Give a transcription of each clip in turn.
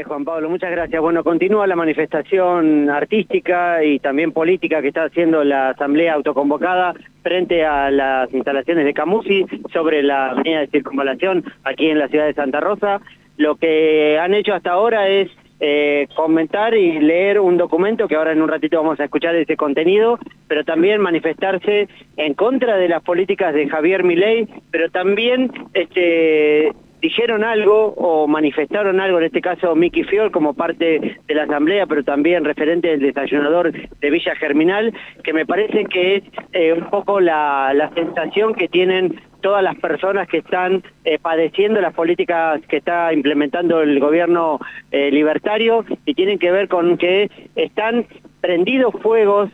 es, Juan Pablo, muchas gracias. Bueno, continúa la manifestación artística y también política que está haciendo la Asamblea Autoconvocada frente a las instalaciones de Camusi sobre la avenida de circunvalación aquí en la ciudad de Santa Rosa. Lo que han hecho hasta ahora es eh, comentar y leer un documento que ahora en un ratito vamos a escuchar ese contenido, pero también manifestarse en contra de las políticas de Javier Milei, pero también este dijeron algo o manifestaron algo, en este caso Miki Fior como parte de la asamblea, pero también referente del desayunador de Villa Germinal, que me parece que es eh, un poco la, la sensación que tienen todas las personas que están eh, padeciendo las políticas que está implementando el gobierno eh, libertario y tienen que ver con que están prendidos fuegos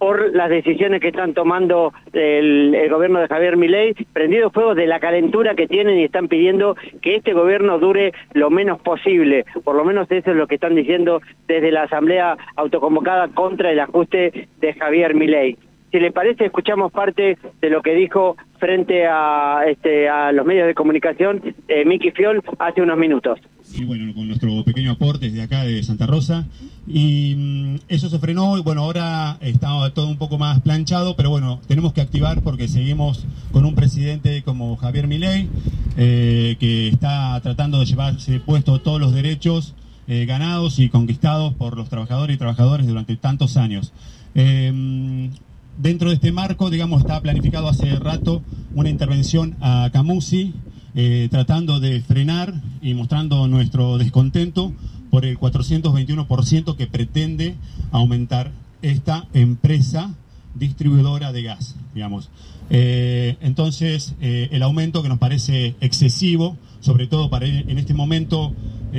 por las decisiones que están tomando el, gobierno de Javier Milei, prendidos fuegos de la calentura que tienen y están pidiendo que este gobierno dure lo menos posible. Por lo menos eso es lo que están diciendo desde la Asamblea autoconvocada contra el ajuste de Javier Milei. Si le parece, escuchamos parte de lo que dijo frente a, este, a los medios de comunicación eh, Miki Fiol hace unos minutos. Sí, bueno, con nuestro pequeño aporte desde acá de Santa Rosa. Y mm, eso se frenó y bueno, ahora está todo un poco más planchado, pero bueno, tenemos que activar porque seguimos con un presidente como Javier Milei, eh, que está tratando de llevarse puesto todos los derechos eh, ganados y conquistados por los trabajadores y trabajadores durante tantos años. Eh, dentro de este marco, digamos, está planificado hace rato una intervención a Camusi, eh, tratando de frenar y mostrando nuestro descontento por el 421% que pretende aumentar esta empresa distribuidora de gas, digamos. Eh, entonces, eh, el aumento que nos parece excesivo, sobre todo para en este momento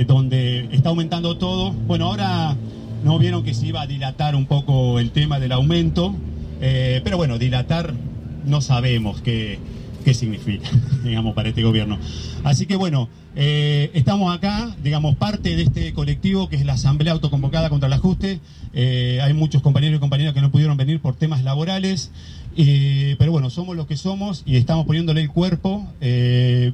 donde está aumentando todo. Bueno, ahora no vieron que se iba a dilatar un poco el tema del aumento, eh, pero bueno, dilatar no sabemos qué, qué significa, digamos, para este gobierno. Así que bueno, eh, estamos acá, digamos, parte de este colectivo que es la Asamblea Autoconvocada contra el Ajuste. Eh, hay muchos compañeros y compañeras que no pudieron venir por temas laborales, pero bueno, somos los que somos y estamos poniéndole el cuerpo,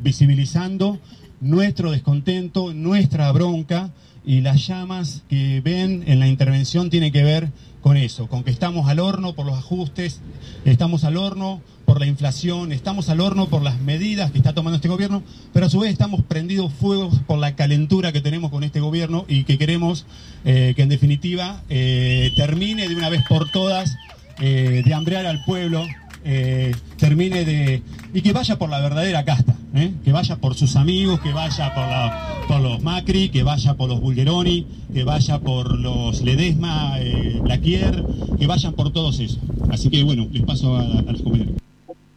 visibilizando nuestro descontento, nuestra bronca y las llamas que ven en la intervención tienen que ver con eso, con que estamos al horno por los ajustes, estamos al horno por la inflación, estamos al horno por las medidas que está tomando este gobierno, pero a su vez estamos prendidos fuegos por la calentura que tenemos con este gobierno y que queremos eh, que en definitiva eh, termine de una vez por todas eh, de hambrear al pueblo, termine de... y que vaya por la verdadera casta. ¿Eh? que vaya por sus amigos, que vaya por, la, por, los Macri, que vaya por los Bulgeroni, que vaya por los Ledesma, eh, Laquier, que vayan por todos esos. Así que bueno, les paso a, a los compañeros.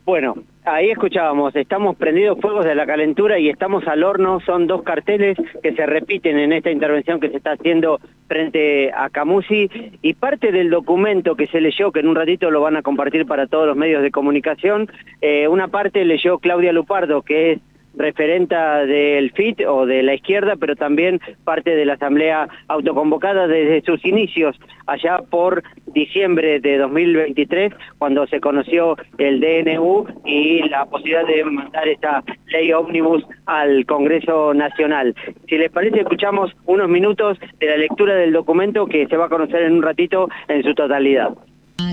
Bueno, ahí escuchábamos, estamos prendidos fuegos de la calentura y estamos al horno, son dos carteles que se repiten en esta intervención que se está haciendo frente a Camusi y parte del documento que se leyó, que en un ratito lo van a compartir para todos los medios de comunicación, eh, una parte leyó Claudia Lupardo, que es referenta del FIT o de la izquierda, pero también parte de la Asamblea autoconvocada desde sus inicios, allá por diciembre de 2023, cuando se conoció el DNU y la posibilidad de mandar esta ley ómnibus al Congreso Nacional. Si les parece, escuchamos unos minutos de la lectura del documento que se va a conocer en un ratito en su totalidad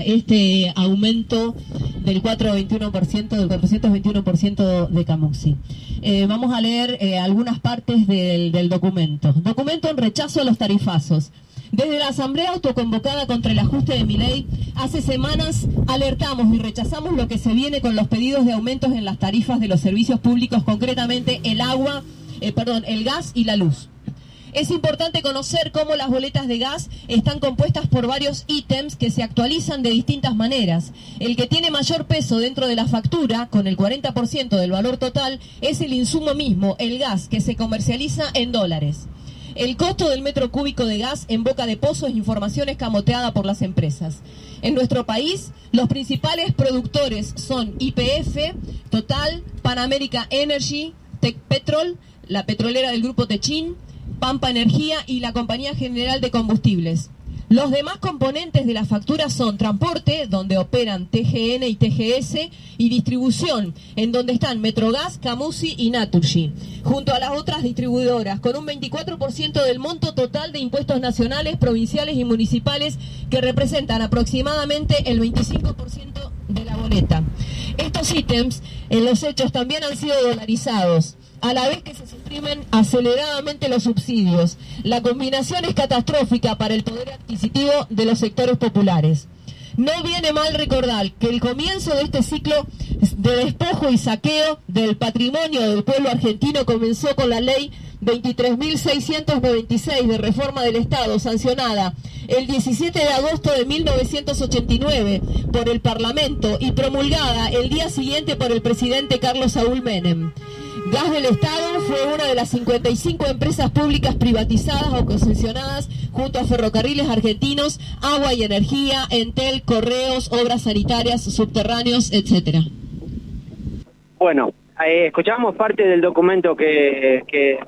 este aumento del 421%, del 421% de Camusi. Eh, vamos a leer eh, algunas partes del, documento. Documento en rechazo a los tarifazos. Desde la Asamblea Autoconvocada contra el ajuste de mi ley, hace semanas alertamos y rechazamos lo que se viene con los pedidos de aumentos en las tarifas de los servicios públicos, concretamente el agua, eh, perdón, el gas y la luz. Es importante conocer cómo las boletas de gas están compuestas por varios ítems que se actualizan de distintas maneras. El que tiene mayor peso dentro de la factura, con el 40% del valor total, es el insumo mismo, el gas, que se comercializa en dólares. El costo del metro cúbico de gas en boca de pozo es información escamoteada por las empresas. En nuestro país, los principales productores son IPF, Total, Pan America Energy, Tech Petrol, la petrolera del grupo Techin, Pampa Energía y la Compañía General de Combustibles. Los demás componentes de la factura son transporte, donde operan TGN y TGS, y distribución, en donde están Metrogas, Camusi y Naturgy, junto a las otras distribuidoras, con un 24% del monto total de impuestos nacionales, provinciales y municipales, que representan aproximadamente el 25% de la boleta. Estos ítems en los hechos también han sido dolarizados a la vez que se suprimen aceleradamente los subsidios. La combinación es catastrófica para el poder adquisitivo de los sectores populares. No viene mal recordar que el comienzo de este ciclo de despojo y saqueo del patrimonio del pueblo argentino comenzó con la ley 23.696 de reforma del Estado sancionada el 17 de agosto de 1989 por el Parlamento y promulgada el día siguiente por el presidente Carlos Saúl Menem. Gas del Estado fue una de las 55 empresas públicas privatizadas o concesionadas junto a ferrocarriles argentinos, agua y energía, Entel, correos, obras sanitarias, subterráneos, etcétera. Bueno, eh, escuchamos parte del documento que, que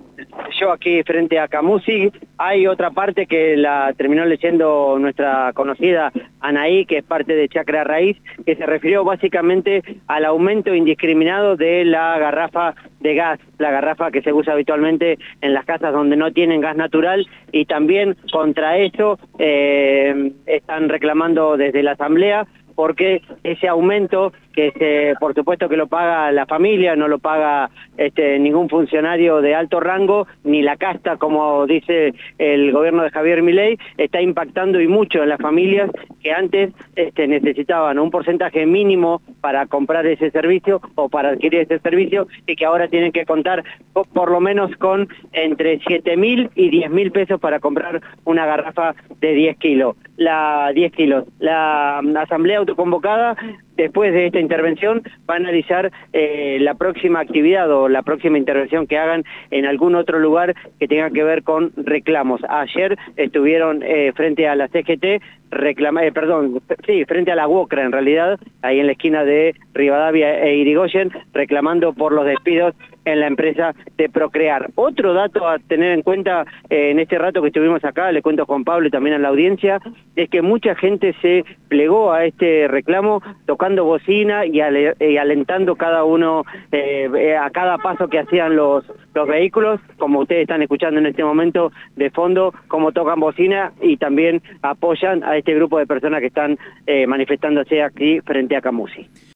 yo aquí frente a Camusi. Hay otra parte que la terminó leyendo nuestra conocida Anaí, que es parte de Chacra Raíz, que se refirió básicamente al aumento indiscriminado de la garrafa de gas, la garrafa que se usa habitualmente en las casas donde no tienen gas natural y también contra eso eh, están reclamando desde la Asamblea porque ese aumento que por supuesto que lo paga la familia, no lo paga este, ningún funcionario de alto rango, ni la casta, como dice el gobierno de Javier Milei, está impactando y mucho en las familias que antes este, necesitaban un porcentaje mínimo para comprar ese servicio o para adquirir ese servicio y que ahora tienen que contar por, lo menos con entre 7 mil y 10 mil pesos para comprar una garrafa de 10 kilos. La 10 kilos. La asamblea autoconvocada después de esta intervención va a analizar eh, la próxima actividad o la próxima intervención que hagan en algún otro lugar que tenga que ver con reclamos. Ayer estuvieron eh, frente a la CGT, reclama, eh, perdón, sí, frente a la UOCRA en realidad, ahí en la esquina de Rivadavia e Irigoyen, reclamando por los despidos en la empresa de Procrear. Otro dato a tener en cuenta en este rato que estuvimos acá, le cuento Juan Pablo y también a la audiencia, es que mucha gente se plegó a este reclamo tocando bocina y, alentando cada uno eh, eh, a cada paso que hacían los, los vehículos, como ustedes están escuchando en este momento de fondo, como tocan bocina y también apoyan a este grupo de personas que están eh, manifestándose aquí frente a Camusi.